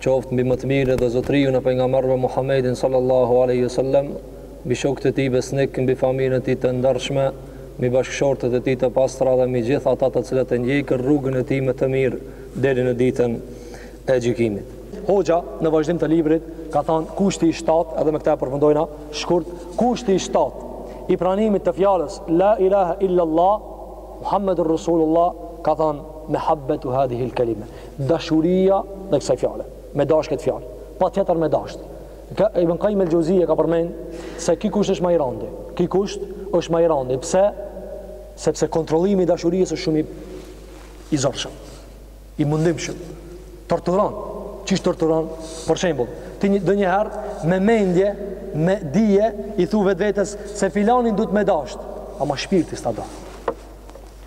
qoftë mbi më të mirë dhe zotëriun e pejgamberëve Muhammedin sallallahu alaihi wasallam, mbi shokët e tij besnik, mbi familjen e tij të ndershme, mbi bashkëshortet e tij të pastra dhe mbi gjithë ata të cilët e ndjekën rrugën e tij me të mirë deri në ditën e gjykimit. Hoxha në vazhdim të librit ka thënë kushti i shtatë, edhe me këtë e përfundojna shkurt, kushti i shtatë i pranimit të fjalës la ilaha illa allah Muhammedur Rasulullah ka thënë mehabbetu hadhihi al-kalime. Dashuria ndaj kësaj fjale, me dashtë këtë fjalë, patjetër me dashtë. Ka Ibn Qayyim el-Xhevzij e ka përmend se ky kusht është ma i randi. Ky kusht është ma i randi. Pse? Sepse kontrollimi i dashurisë është shumë i i zorshëm, i mundimshëm. Torturon. Çish torturon? Për shembull, ti një ndonjëherë me mendje, me dije i thu vetvetes se filanin duhet me dashtë, ama shpirti s'ta do.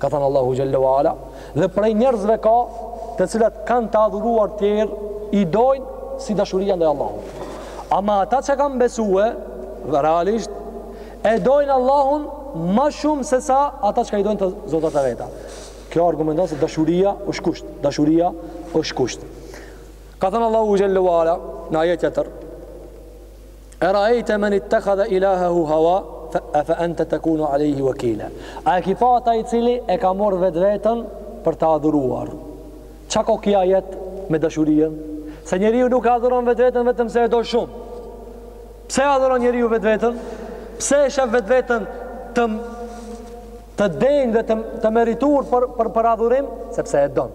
Ka thanë Allahu xhalla wa ala, dhe prej njerëzve ka të cilat kanë të adhuruar tjerë, i dojnë si dashuria ndaj Allahut. Ama ata që kanë besue, realisht, e dojnë Allahun ma shumë se sa ata çka i dojnë të zotat e veta. Kjo argumenton se dashuria është kusht. Dashuria është kusht. Ka thanë Allahu xhalla wa ala, në ajet tjetër, Era'ejte men ittakhadha ilahahu hawa afa anta takunu alejhi wakila. A e ki pa ata i cili e ka marr vetveten për të adhuruar? Çka ka ky ajet me dashurinë? Se njeriu nuk e adhuron vetveten vetëm se e do shumë. Pse e adhuron njeriu vetveten? Pse e shef vetveten të të denjë dhe të, të merituar për për për adhurim? Sepse e don.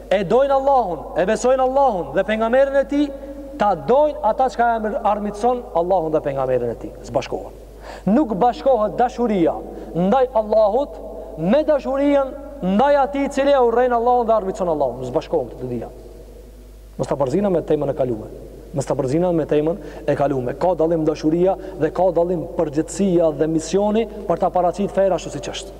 E dojnë Allahun, e besojnë Allahun dhe pejgamberin e tij, ta dojnë ata çka e armiqëson Allahun dhe pejgamberin e tij. S'bashkohen. Nuk bashkohet dashuria ndaj Allahut me dashurien ndaj atij i cili e urren Allahun dhe armiqëson Allahun. S'bashkohen këto të dyja. Mos ta përzina me temën e kalume. Mos ta përzina me temën e kalume. Ka dallim dashuria dhe ka dallim përgjegjësia dhe misioni për ta paraqit fenë ashtu siç është.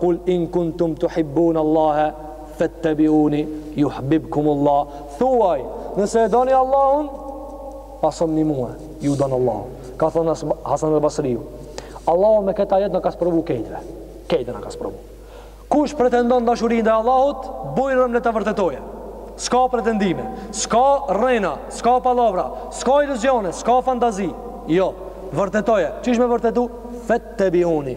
Kul in kuntum tuhibbuna Allahe fettabiuni yuhbibkum Allah. Thuaj, nëse e doni Allahun, pasomni mua, ju don Allahu. Ka thënë Hasan al-Basriu. Allahu me këtë ajet na ka sprovu kejtve. Kejtve na ka sprovu. Kush pretendon dashurinë ndaj Allahut, bujrum le ta vërtetojë. S'ka pretendime, s'ka rrena, s'ka pallavra, s'ka iluzione, s'ka fantazi. Jo, vërtetoje. Çish me vërtetu? Fettabiuni.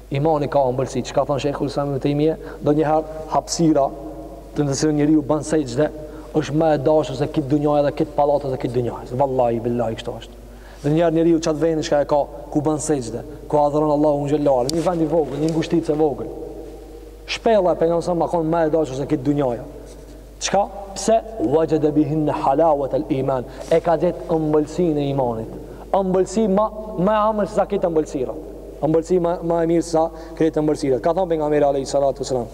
Imani ka ëmbëlsi, çka thon Shejhu Islam Ibn Tejmije, ndonjëherë hapësira të në të cilën njeriu ban sexhde është më e dashur se kejt dunjaja dhe kejt pallatet e kejt dunjajës. Vallahi billahi kështu është. Ndonjëherë njeriu çat vendin çka e ka, ku ban sexhde, ku adhuron Allahun xhalla wa ala, një vend i vogël, një ngushticë e vogël. Shpella e pejgamberit sa më kon më e dashur se kejt dunjaja. Çka? Pse? Wajada bihinna halawat al-iman. E ka gjet ëmbëlsinë e imanit. Ëmbëlsi ma ma e ëmbël se sa krejt ëmbëlsirat. Ëmbëlsi ma ma e mirë se sa krejt ëmbëlsirat. Ka thënë pejgamberi alayhi salatu sallam.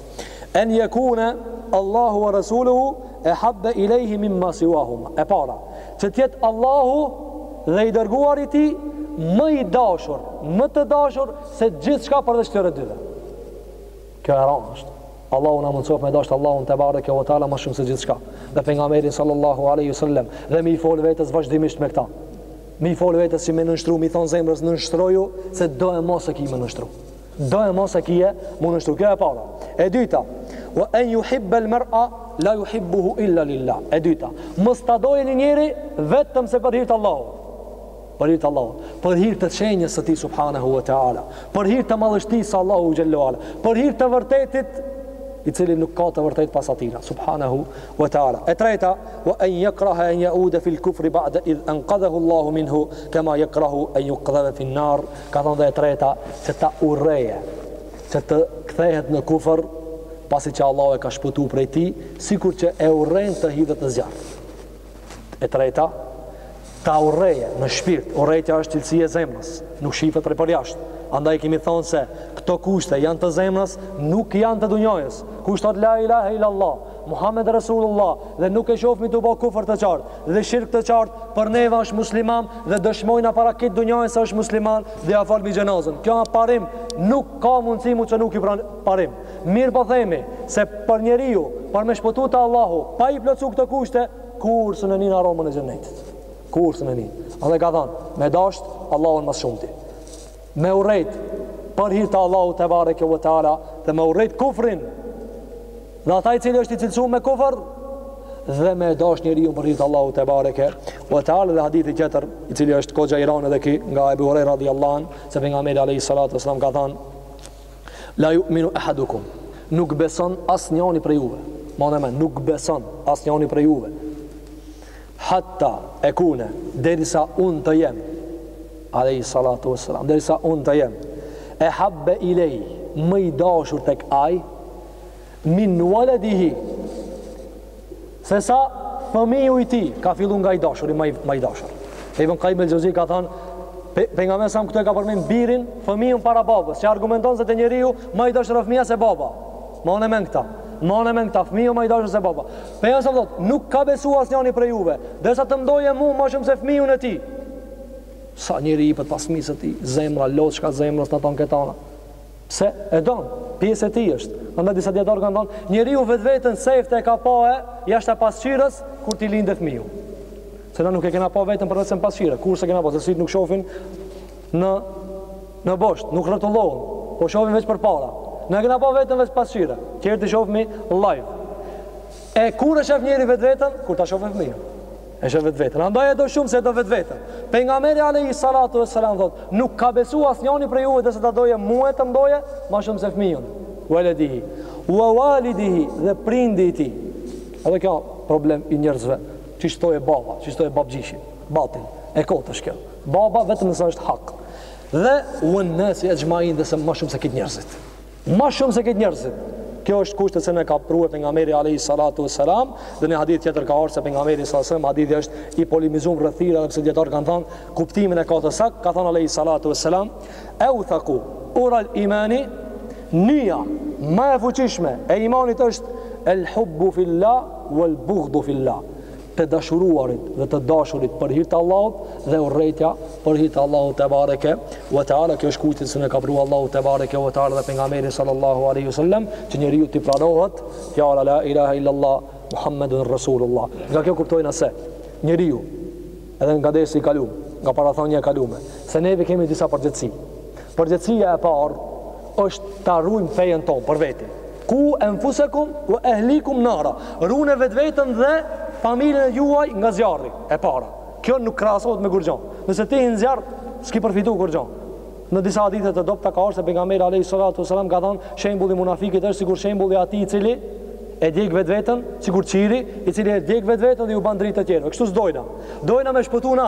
En yakuna Allahu wa rasuluhu ahabba ilayhi mimma siwahuma. E para, që të jetë Allahu dhe i dërguari i tij më i dashur, më të dashur se gjithçka përveç këtyre dyve. Kjo e rand është. Allahu na mundsoft me dashtë Allahun te bareke ve teala më shumë se gjithçka dhe pejgamberin sallallahu alaihi wasallam dhe mi fol vetes vazhdimisht me këta. Mi fol vetes si me nënshtru, mi thon zemrës nënshtroju se do e mos e ki me nënshtru. Do e mos e ki me u nënshtru. Kjo e para. E dyta, wa an yuhibba al-mar'a la yuhibbuhu illa lillah. E dyta, mos ta doje ni njeri vetëm se për hir të Allahut. Për hir të Allahut, për hir të shenjës së Tij subhanehu ve teala, për hir të madhështisë së Allahu xhelle ve ala, për hir të vërtetit, i cili nuk ka të vërtetë pas Atina subhanehu ve teala. E treta, wa an yakraha an ya'uda fil kufri ba'da idh anqadhahu Allahu minhu kama yakrahu an yuqdhafa fi an-nar. Ka thonë dhe e treta, që ta urreje, që të kthehet në kufër pasi që Allahu e ka shpëtu prej tij, sikur që e urren të hidhet në zjarr. E treta, ta urreje në shpirt. Urrejtja është cilësi e zemrës, nuk shifet prej përjashtë. Andaj kemi thonë se këto kushte janë të zemrës, nuk janë të dunjajës. Kush thotë la ilahe ila Allah, Muhammed Resulullah, dhe nuk e shofmi tu bo kufër të qartë, dhe shirk të qartë, për neva është musliman, dhe dëshmojna para kit dunjajës se është musliman, dhe ia falmi xhenazën. Kjo a parim, nuk ka mundësi mu që nuk i parim. Mirë po themi, se për njeriu, për me shpëtu te Allahu, pa i plotësu këto kushte, kurrë s'e nin aromën e xhennetit. Kurrë s'e nin. Andaj ka thonë, me dasht Allahun ma s'shumti. Me urrejt për hir të Allahut tebareke ve teala, dhe me urrejt kufrin, dhe ata i cili është i cilësu me kufr, dhe me dasht njeriun për hir të Allahut tebareke ve teala, dhe hadithi tjetër, i cili është kogja i randë dhe ky, nga Ebu Hurejre radiallahu anhu, se pejgamberi a.s. ka thonë, La yu'minu ahadukum, nuk beson asnjani prej juve. Mane men, nuk beson asnjani prej juve. Hatta ekune, derisa unë të jem, alejhi salatu ve selam, derisa unë të jem, ehabbe ilejhi, ma i dashur tek ai, Min waladihi. Se sa fëmiju i tij ka fillu nga i dashuri, ma i dashur. Ibn Kajjim el Xhevzi ka thonë, pejgamberi a.s. këtu e ka përmin birin, fëmijun para babës, që argumenton se te njeriu ma i dashur a fëmija se baba. Mane men këta, mane men këta, fëmiju ma i dashur se baba. Pejgamberi a.s. thotë, nuk ka besu as njani prej juve, derisa të m'doje mu ma shumë se fëmijun e tij. Sa njeri i për pas fmisë tij, zemra, loqka zemrës na thonë këtana. Pse e don, pjesë e tij është. Andaj disa dietar kanë thonë, njeriu vetveten sefte e ka pa jashta pasqyrës kur t'i lindë fmiju. Se na nuk e kena pa veten përveç n'pasqyrë, kurrë s'e kena pa, se syt nuk shofin në në bosht, nuk rrotullohen, po shofin veç përpara. Na e kena pa veten veç n'pasqyrë, tjerët i shofmi live. E kur e shef njeri vetveten, kur ta shofë fmijën. E shef vetveten. Andaj e do shumë se e do vetveten. Pejgamberi alejhi salatu we selam thot, nuk ka besu asnjani prej juve derisa ta doje mue, ta m'doje, ma shumë se fmijën. Waledihi. Wa walidihi dhe prindi i tij. Edhe kjo problem i njerëzve. Qishtu thojke baba, qishtu thojke babgjyshi. Batil. E kotë është kjo. Baba vetëm nëse është hak. Dhe wen-nasi exhmain, ma shumë se krejt njerëzit. Ma shumë se krejt njerëzit. Kjo është kusht të cilin e ka prue Pejgamberi Alejhi Salatu e Selam dhe në një hadith tjetër ka ardh se Pejgamberi Salatu e Selam hadithi është i polemizum rreth tij, edhe pse dijetarët kanë thanë kuptimin e ka të sakt ka thanë Alejhi Salatu e Selam euthaku ural imani nyja ma e fuqishme e imanit është el hubbu filla wal bughdu filla të dashuruarit dhe të dashurit për hir të Allahut dhe urrejtja për hir të Allahut te bareke ve teala kjo është kusht që na e ka pru Allahu te bareke ve teala dhe pejgamberi sallallahu alaihi wasallam që njeriut t'i pranohet fjala la ilaha illa allah muhammedun rasulullah nga kjo kuptojna se njeriu edhe nga dersi i kalum nga parathonja e kalume se neve kemi disa përgjegjësi Përgjegjësia e parë është ta ruajmë fejen tonë për veti. Ku enfusekum wa ehlikum nara. Rune vetveten dhe familjen e juaj nga zjarri. E para. Kjo nuk krahasohet me kurgjo. Nëse ti hin n'zjarr, s'ki përfitu kurgjo. Në disa hadithe të dobta ka ardh se pejgamberi alayhi salatu wasalam ka thanë, shembulli i munafikit është sikur shembulli i atij i cili e djeg vetveten, sikur qiri i cili e djeg vetveten dhe ju ban dritë të tjerëve. Kështu s'dojna. Dojna me shpëtu na